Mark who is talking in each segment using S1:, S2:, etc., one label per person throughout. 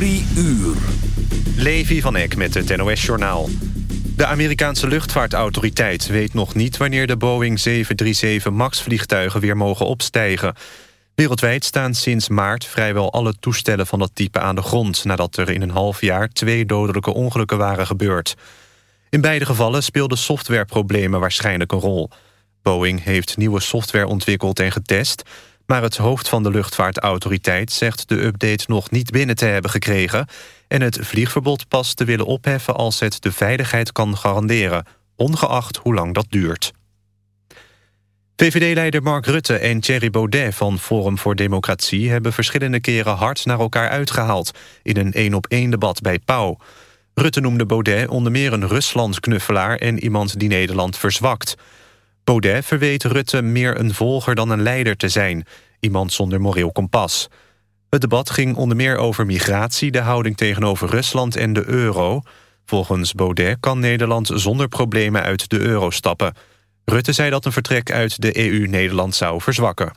S1: Drie uur.
S2: Levi van Eck met het NOS-journaal. De Amerikaanse luchtvaartautoriteit weet nog niet... wanneer de Boeing 737 MAX-vliegtuigen weer mogen opstijgen. Wereldwijd staan sinds maart vrijwel alle toestellen van dat type aan de grond... nadat er in een half jaar twee dodelijke ongelukken waren gebeurd. In beide gevallen speelden softwareproblemen waarschijnlijk een rol. Boeing heeft nieuwe software ontwikkeld en getest... maar het hoofd van de luchtvaartautoriteit zegt de update nog niet binnen te hebben gekregen... en het vliegverbod pas te willen opheffen als het de veiligheid kan garanderen... ongeacht hoe lang dat duurt. VVD-leider Mark Rutte en Thierry Baudet van Forum voor Democratie... hebben verschillende keren hard naar elkaar uitgehaald... in een één-op-één debat bij Pauw. Rutte noemde Baudet onder meer een Rusland-knuffelaar... en iemand die Nederland verzwakt. Baudet verweet Rutte meer een volger dan een leider te zijn. Iemand zonder moreel kompas. Het debat ging onder meer over migratie... de houding tegenover Rusland en de euro. Volgens Baudet kan Nederland zonder problemen uit de euro stappen... Rutte zei dat een vertrek uit de EU Nederland zou verzwakken.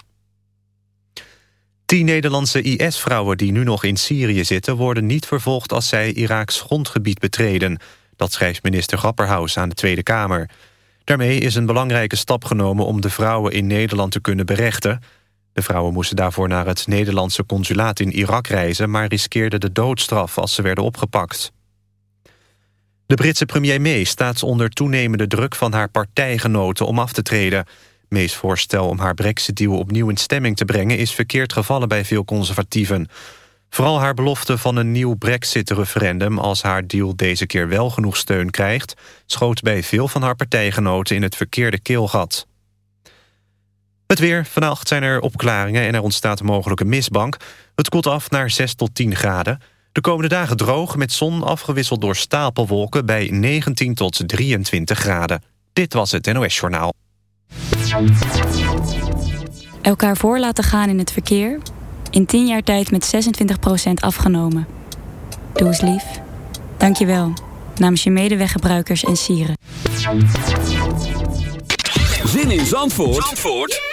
S2: Tien Nederlandse IS-vrouwen die nu nog in Syrië zitten... worden niet vervolgd als zij Iraaks grondgebied betreden. Dat schrijft minister Grapperhaus aan de Tweede Kamer. Daarmee is een belangrijke stap genomen om de vrouwen in Nederland te kunnen berechten. De vrouwen moesten daarvoor naar het Nederlandse consulaat in Irak reizen... maar riskeerden de doodstraf als ze werden opgepakt. De Britse premier May staat onder toenemende druk van haar partijgenoten om af te treden. May's voorstel om haar brexit-deal opnieuw in stemming te brengen... is verkeerd gevallen bij veel conservatieven. Vooral haar belofte van een nieuw brexit-referendum... als haar deal deze keer wel genoeg steun krijgt... schoot bij veel van haar partijgenoten in het verkeerde keelgat. Het weer. Vannacht zijn er opklaringen en er ontstaat een mogelijke mistbank. Het koelt af naar 6 tot 10 graden. De komende dagen droog met zon afgewisseld door stapelwolken... bij 19 tot 23 graden. Dit was het NOS Journaal.
S3: Elkaar voor laten gaan in het verkeer... in 10 jaar tijd met 26% afgenomen. Doe eens lief. Dank je wel. Namens je medeweggebruikers en sieren.
S1: Zin in Zandvoort, Zandvoort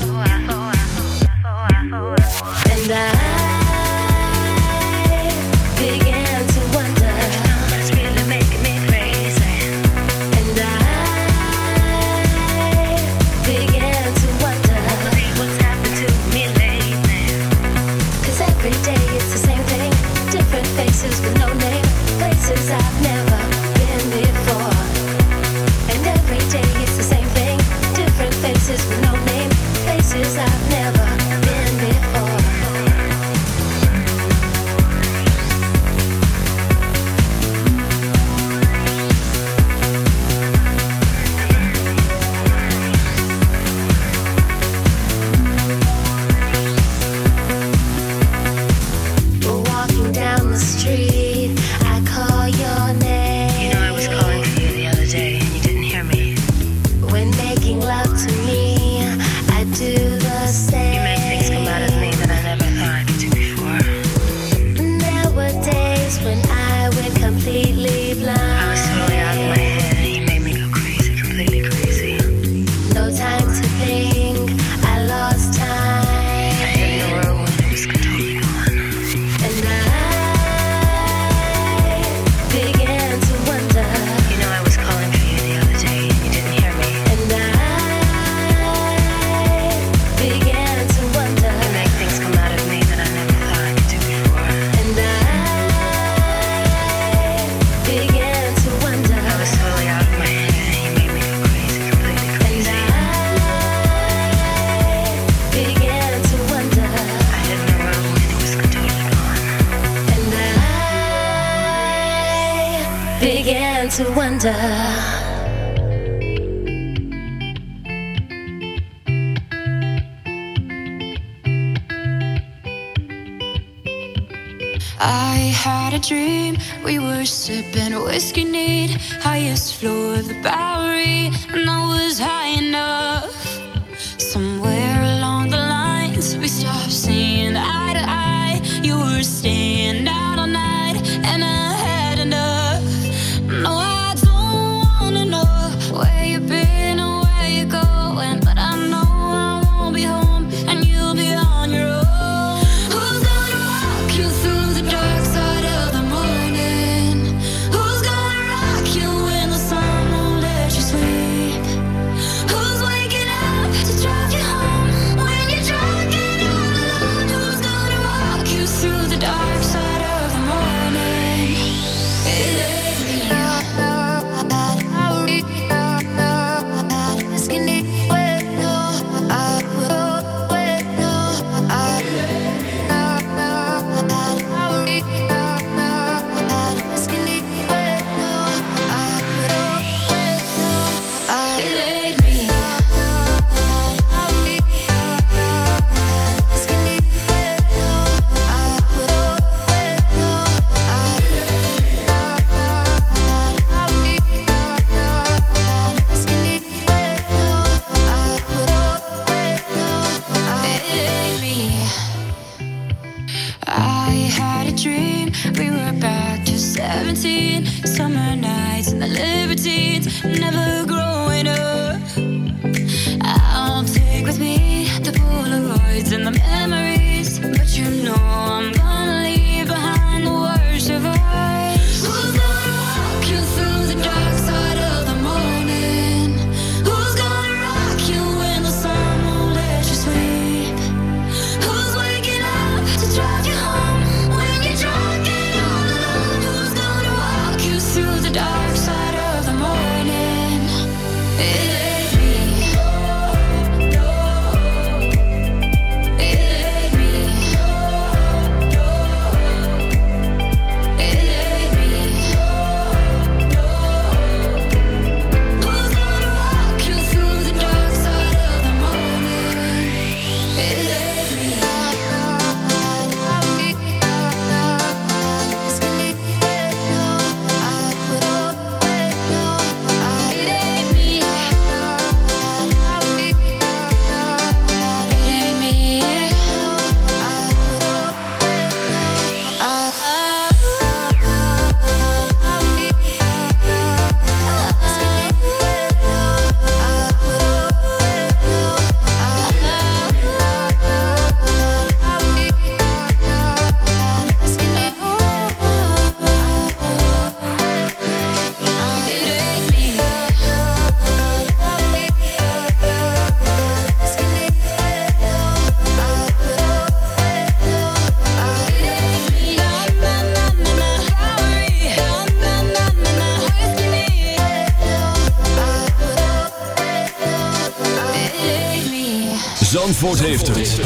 S1: Zandvoort heeft het.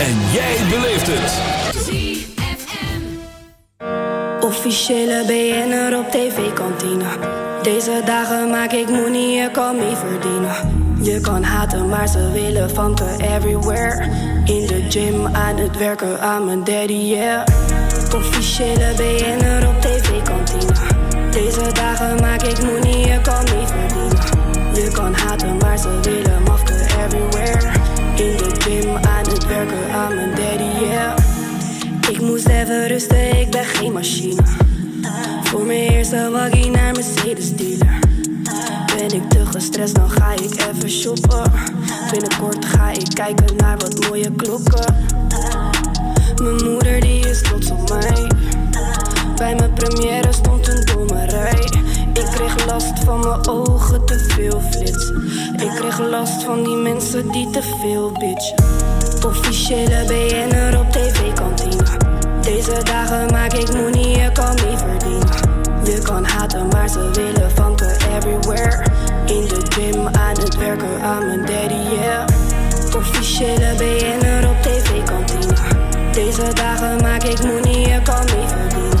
S1: En jij beleeft het.
S4: Officiële BN'er op tv-kantine. Deze dagen maak ik money, je kan mee verdienen. Je kan haten, maar ze willen vanken everywhere. In de gym, aan het werken, aan mijn daddy, yeah. Officiële BN'er op tv-kantine. Deze dagen maak ik money, je kan mee verdienen. Je kan haten, maar ze willen mafken everywhere. In de gym, aan het werken, aan mijn daddy, yeah. Ik moest even rusten, ik ben geen machine. Voor mijn eerste waggie naar Mercedes dealer. Ben ik te gestrest, dan ga ik even shoppen. Binnenkort ga ik kijken naar wat mooie klokken. Mijn moeder die is trots op mij. Bij mijn première stond een domme rij. Ik kreeg last van mijn ogen, te veel flits. Ik kreeg last van die mensen die te veel bitch. Officiële BN'er op tv-kantine. Deze dagen maak ik money, je kan mee verdienen. Je kan haten, maar ze willen vanken everywhere. In de gym, aan het werken, aan mijn daddy, yeah. Officiële BN'er op tv-kantine. Deze dagen maak ik money, je kan mee verdienen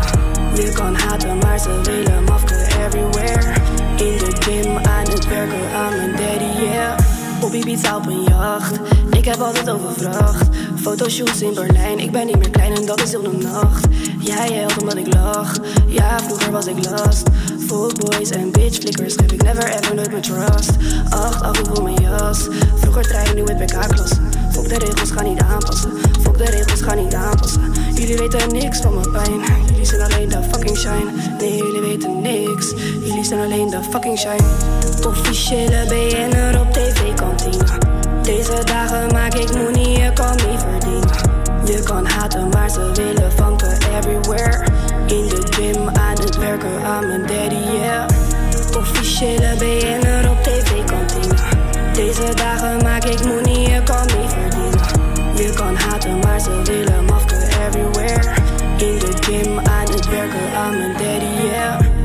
S4: je kan haten, maar ze willen mafke everywhere. In de gym, aan het werken, aan mijn daddy, yeah. Op Ibiza op een jacht, ik heb altijd overvracht. Fotoshoots in Berlijn, ik ben niet meer klein en dat is op de nacht. Jij helpt omdat ik lach, ja vroeger was ik last. Full boys en bitch flickers geef ik never ever nooit mijn trust. Acht, af, ik mijn jas. Vroeger trein, nu met BK-klassen. Fok de regels, ga niet aanpassen. Fok de regels, ga niet aanpassen. Jullie weten niks van mijn pijn. Jullie zijn alleen de fucking shine. Nee, jullie weten niks. Jullie zijn alleen de fucking shine. Officiële BN'er op tv-kantine. Deze dagen maak ik money, je kan niet verdienen. Je kan haten, maar ze willen vanken everywhere. In de gym, aan het werken, aan mijn daddy, yeah. Officiële BN'er op tv-kantine. Deze dagen maak ik money, je kan niet verdienen.
S5: You can't hide the myself, they love after everywhere. In the game, I need work, I'm
S1: a daddy, yeah.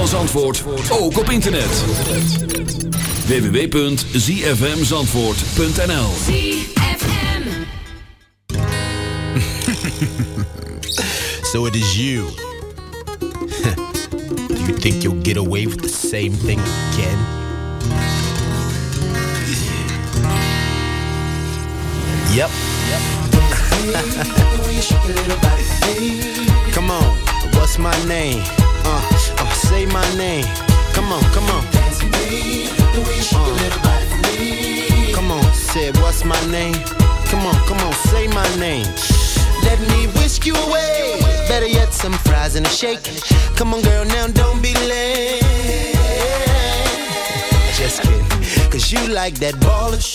S1: Van Zandvoort ook op internet. www.zfmzandvoort.nl
S6: So it is you. Do you think you'll get away with the same thing again? Yep. come on, what's my name? Uh, say my name. Come on, come on. Uh, come on, say what's my name? Come on, come on, say my name. Let me whisk you away. Better yet, some fries and a shake. Come on, girl, now don't be late. Just kidding. Cause you like that ballish,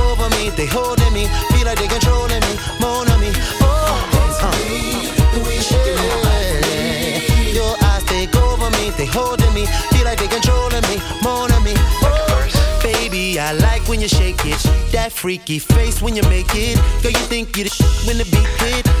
S6: me, they holding me, feel like they controlling me, more on me. Oh, uh, yeah. Your eyes take over me, they holding me, feel like they controlling me, more on me. Oh, baby, I like when you shake it, that freaky face when you make it. Girl, you think you the sh- when the beat hit.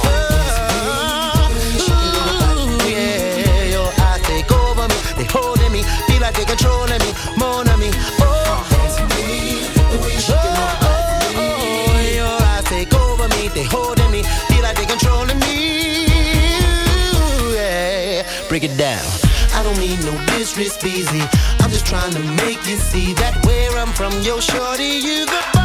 S6: Feel like they controlling me,
S7: more than me. Oh, me, the way oh, oh, oh, oh, your eyes take over me, they holding me. Feel like they controlling me. Yeah.
S8: Break it down. I don't mean no disrespect, I'm just
S6: trying to make you see that where I'm from, yo, shorty, you
S9: the.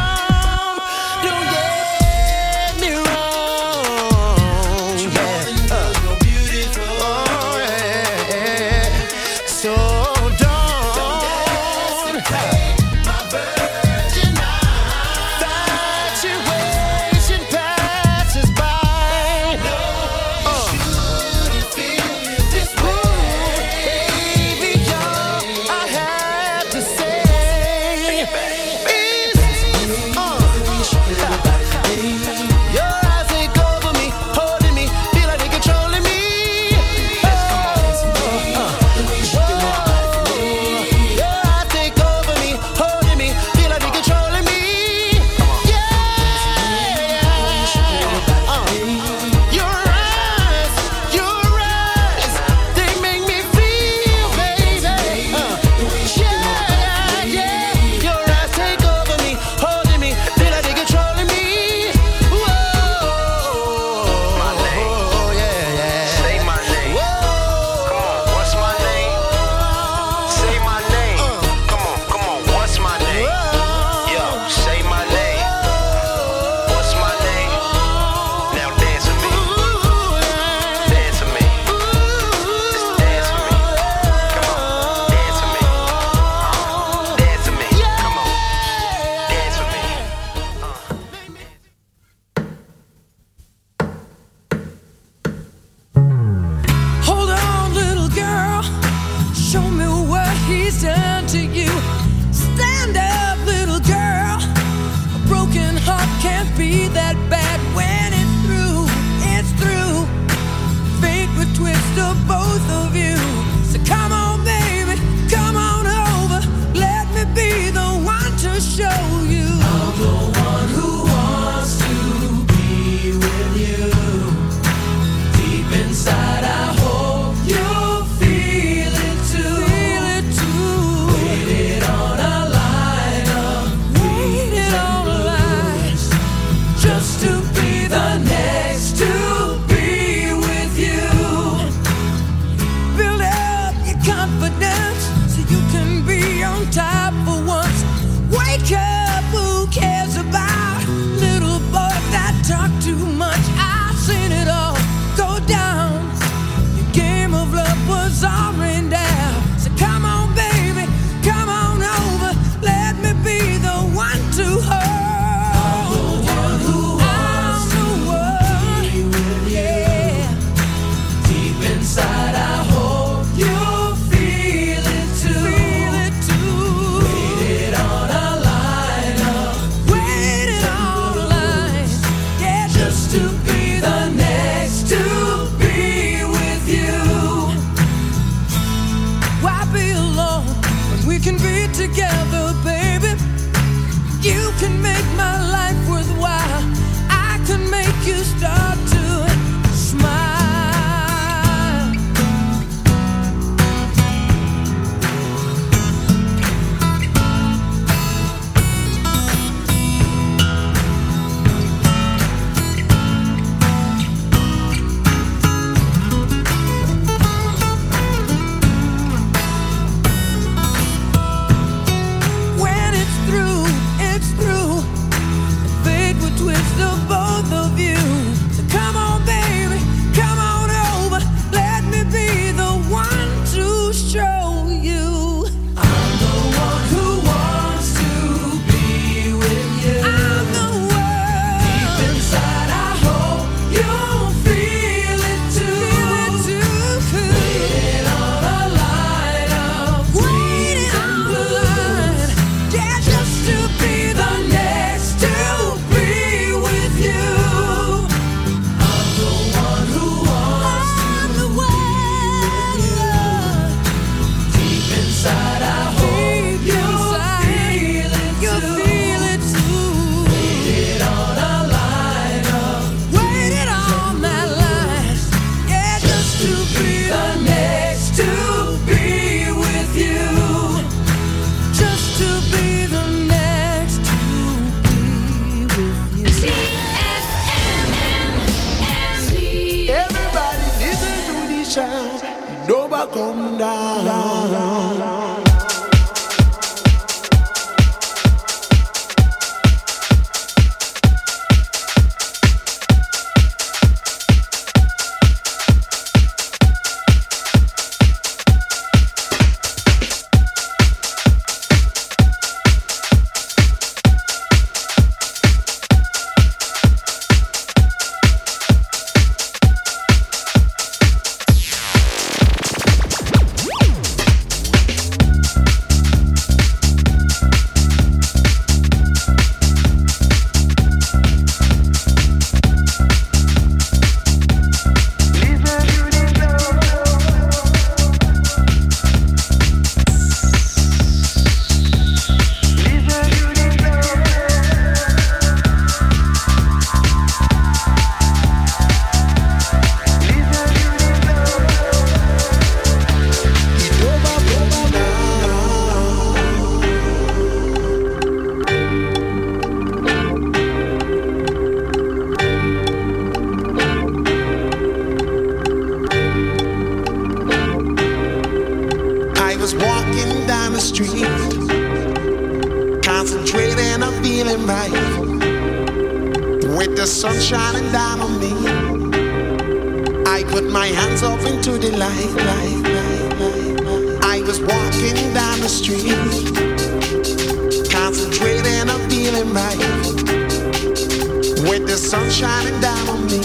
S9: down on me.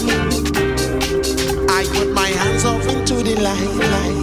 S9: I put my hands off into the light. light.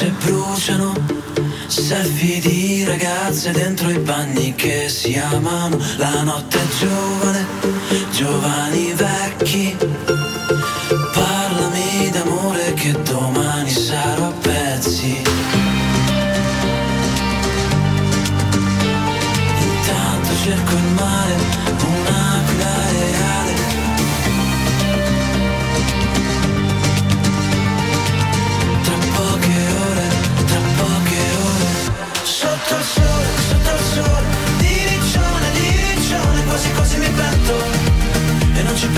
S10: spiagge bruciano, selfie di ragazze dentro i bagni che si amano. La notte è giovane, giovani vecchi.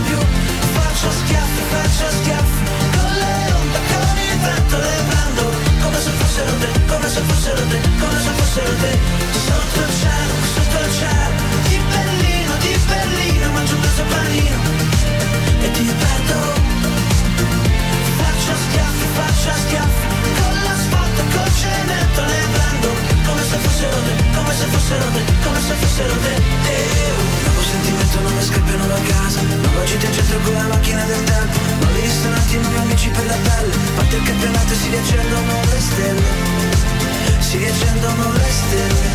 S10: più. Faccio schiaffi, faccio schiaffi. Con le onde, con il vento le prendo. Come se fossero te, come se fossero te Come se fossero te. Sotto il cielo, sotto il cielo. Di Berlino, di Berlino Mangio questo panino fossero te Come se fossero te. Eh, oh. Nuovo sentimento, nuove scarpe, nuova casa. Nuova gita in centro con la macchina del tempo. Nuovi ristoranti, nuovi amici per la pelle. Parte il campionato e si riaccendono le stelle. Si riaccendono le stelle.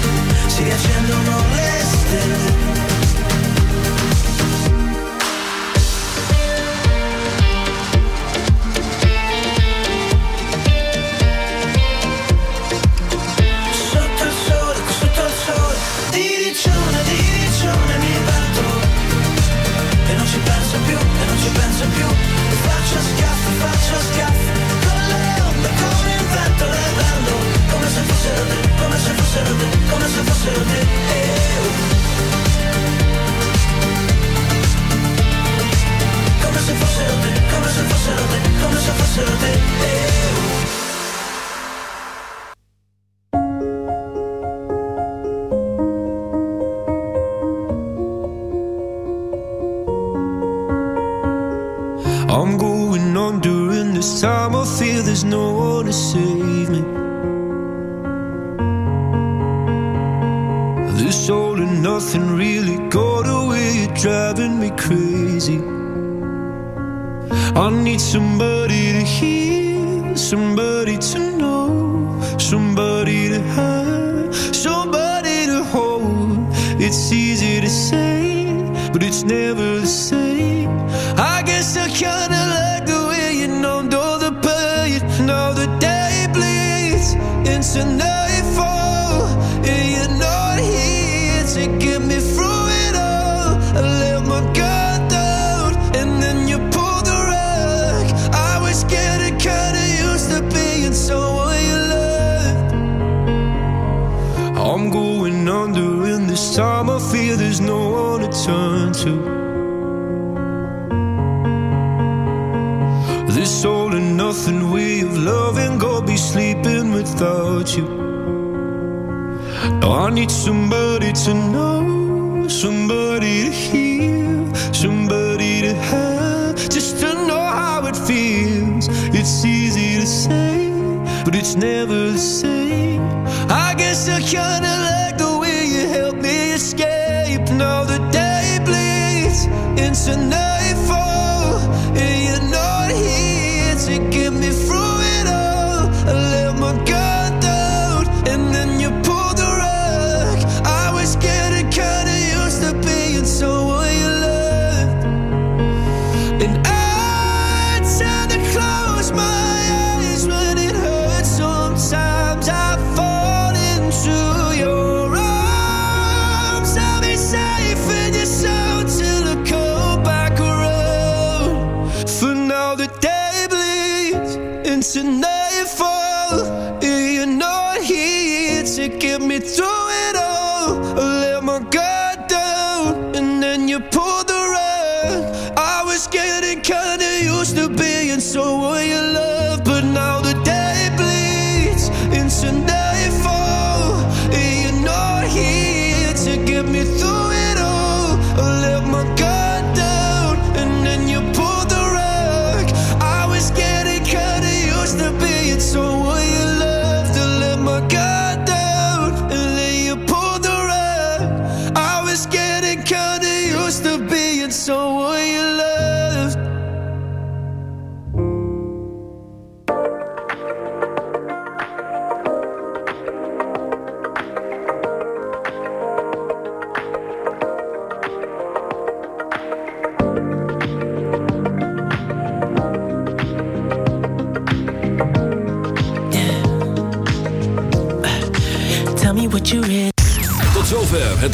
S10: Si riaccendono le stelle penso più Faccio schiaffi, faccio schiaffi. Con le onde, con il vento le prendo Come se fossero te, come se fossero te
S11: listen now